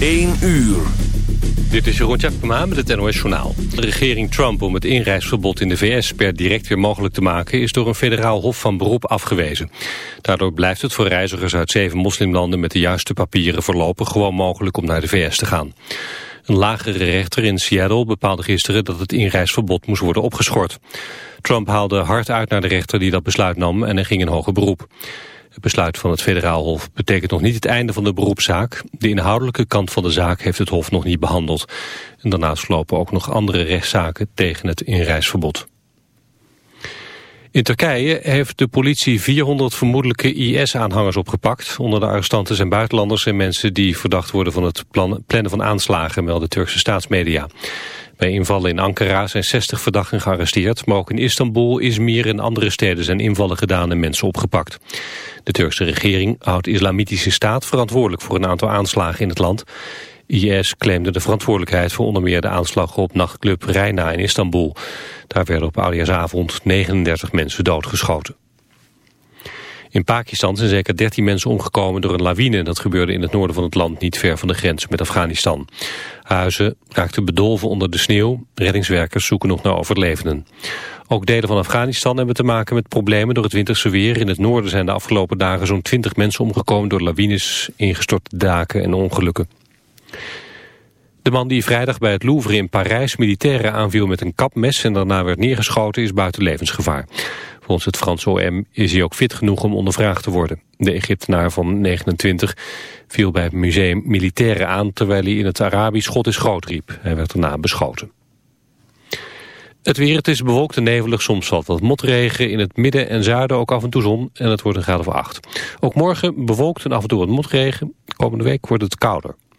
1 uur. Dit is Jeroen Tjepkema met het NOS Journaal. De regering Trump om het inreisverbod in de VS per direct weer mogelijk te maken... is door een federaal hof van beroep afgewezen. Daardoor blijft het voor reizigers uit zeven moslimlanden... met de juiste papieren voorlopig gewoon mogelijk om naar de VS te gaan. Een lagere rechter in Seattle bepaalde gisteren dat het inreisverbod moest worden opgeschort. Trump haalde hard uit naar de rechter die dat besluit nam en er ging in hoger beroep. Het besluit van het federaal hof betekent nog niet het einde van de beroepszaak. De inhoudelijke kant van de zaak heeft het hof nog niet behandeld. En daarnaast lopen ook nog andere rechtszaken tegen het inreisverbod. In Turkije heeft de politie 400 vermoedelijke IS-aanhangers opgepakt. Onder de arrestanten zijn buitenlanders en mensen die verdacht worden van het plannen van aanslagen, melden Turkse staatsmedia. Bij invallen in Ankara zijn 60 verdachten gearresteerd, maar ook in Istanbul, Izmir en andere steden zijn invallen gedaan en mensen opgepakt. De Turkse regering houdt de islamitische staat verantwoordelijk voor een aantal aanslagen in het land. IS claimde de verantwoordelijkheid voor onder meer de aanslag op nachtclub Reina in Istanbul. Daar werden op oudejaarsavond 39 mensen doodgeschoten. In Pakistan zijn zeker 13 mensen omgekomen door een lawine. Dat gebeurde in het noorden van het land, niet ver van de grens met Afghanistan. Huizen raakten bedolven onder de sneeuw. Reddingswerkers zoeken nog naar overlevenden. Ook delen van Afghanistan hebben te maken met problemen door het winterse weer. In het noorden zijn de afgelopen dagen zo'n 20 mensen omgekomen door lawines, ingestorte daken en ongelukken. De man die vrijdag bij het Louvre in Parijs militairen aanviel met een kapmes en daarna werd neergeschoten is buiten levensgevaar. Volgens het Franse OM is hij ook fit genoeg om ondervraagd te worden. De Egyptenaar van 29 viel bij het museum militairen aan terwijl hij in het Arabisch God is groot riep. Hij werd daarna beschoten. Het weer, het is bewolkt en nevelig, soms valt wat motregen. In het midden en zuiden ook af en toe zon en het wordt een graad of 8. Ook morgen bewolkt en af en toe wat motregen. Komende week wordt het kouder.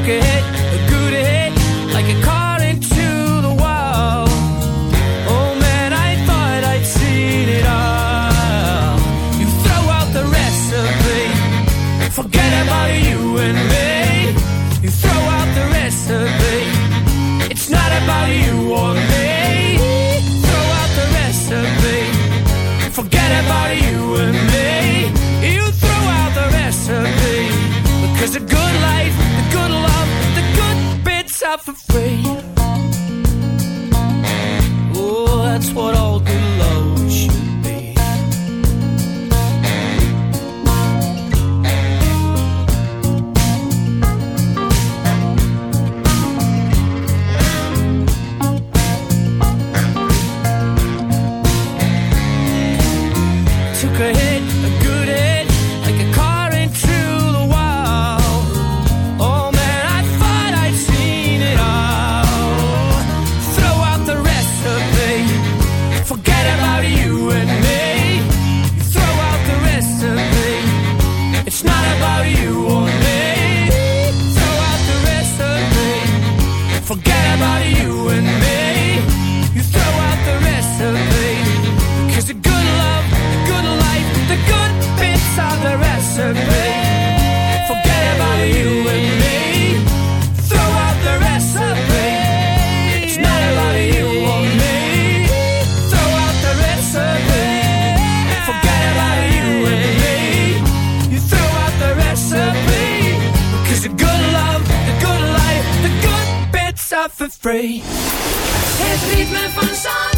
Okay. hit for free. free. Het ritme van zand.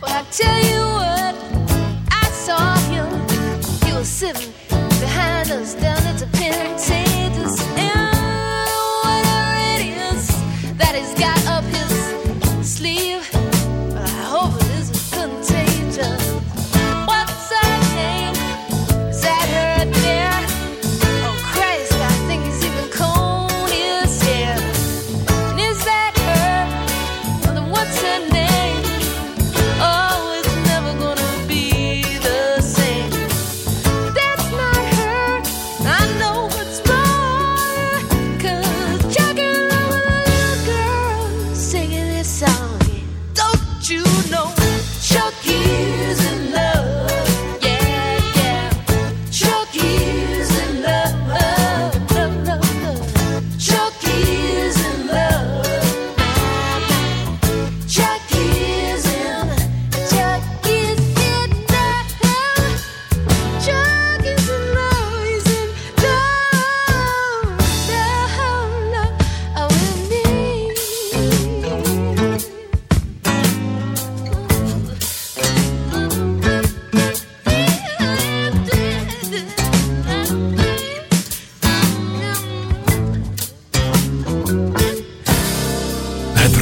But I tell you what, I saw him. He was sitting behind us down at the Penn Taylor's.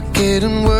It's getting worse.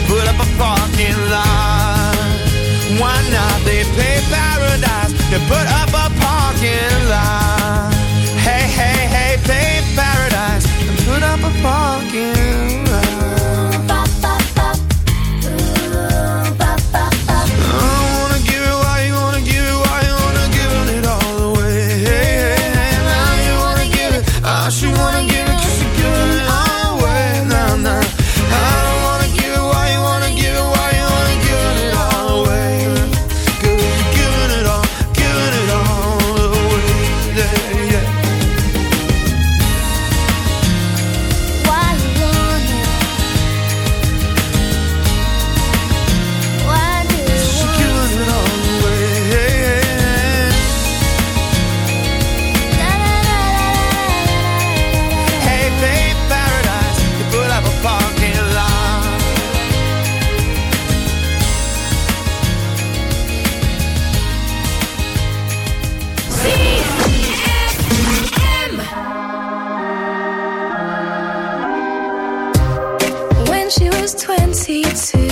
put up a parking lot. Why not? They pay paradise to put up a parking lot. she was 22.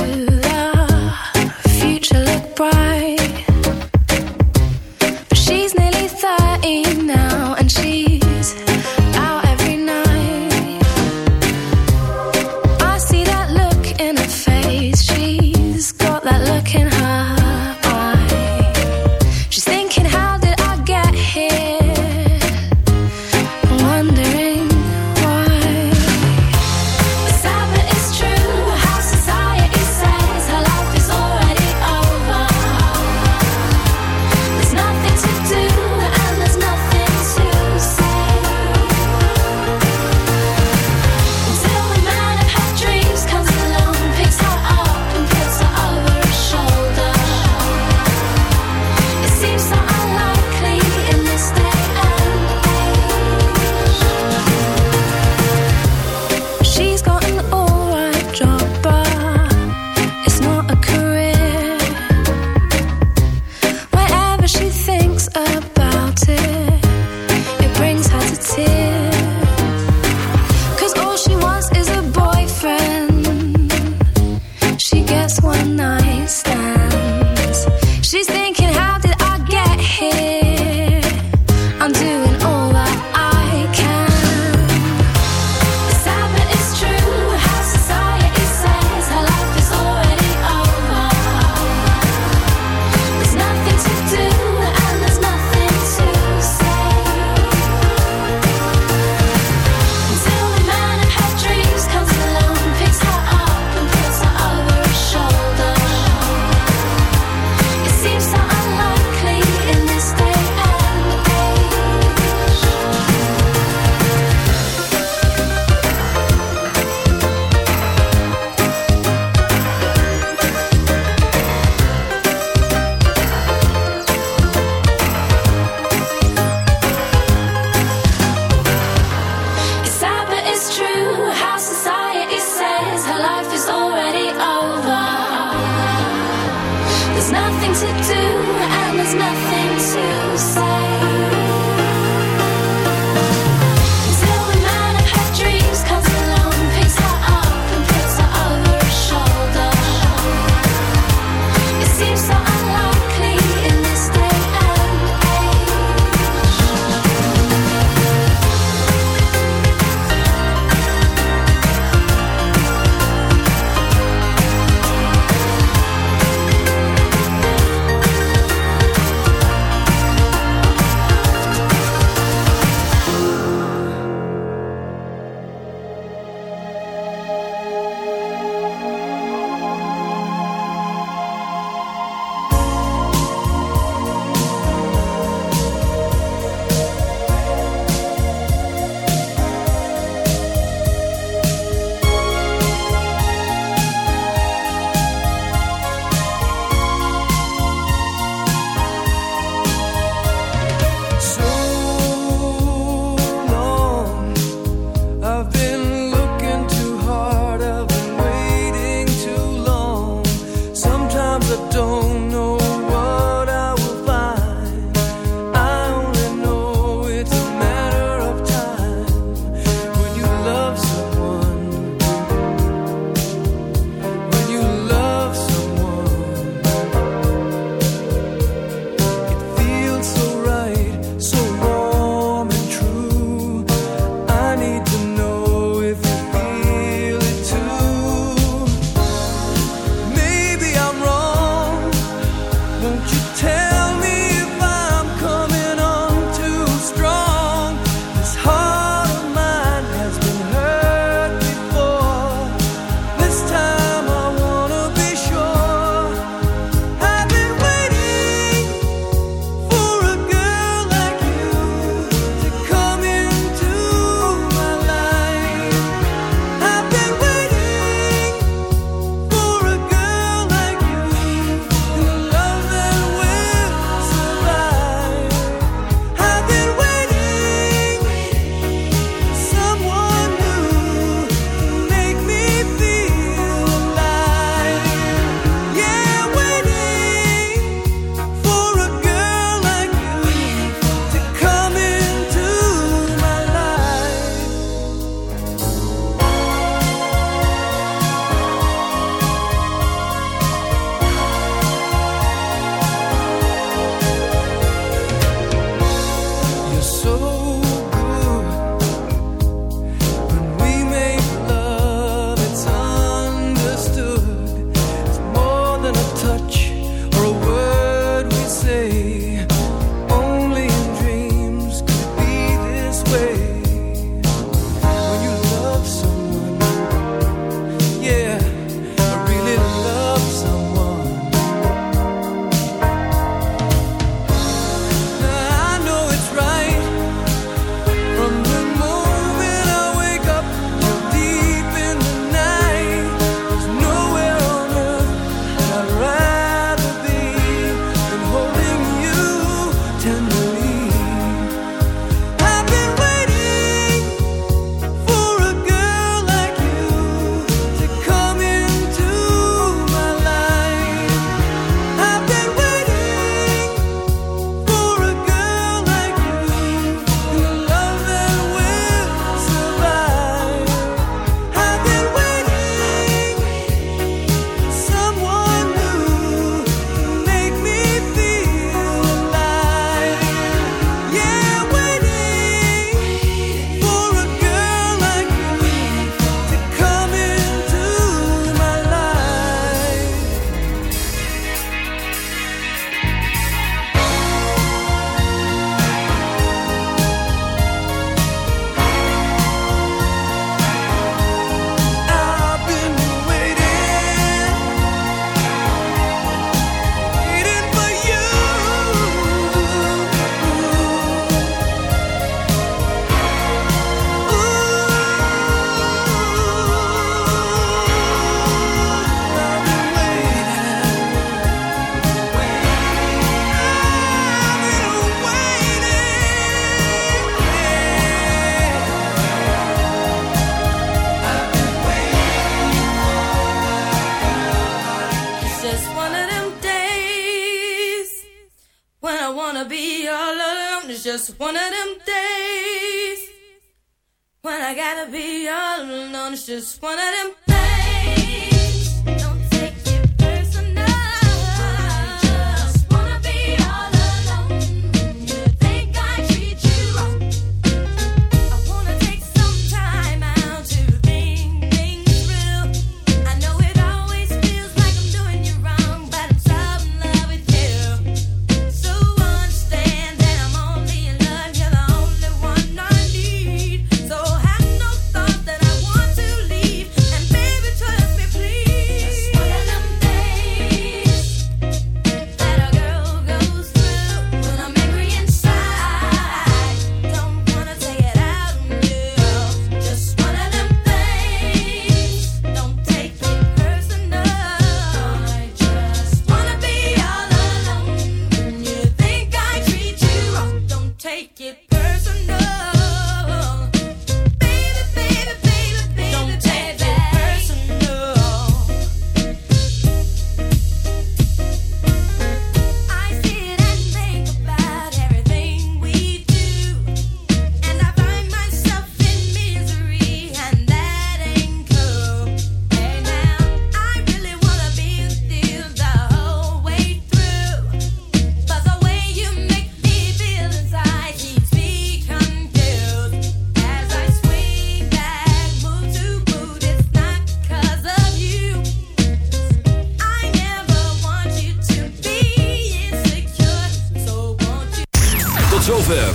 alone. It's just one of them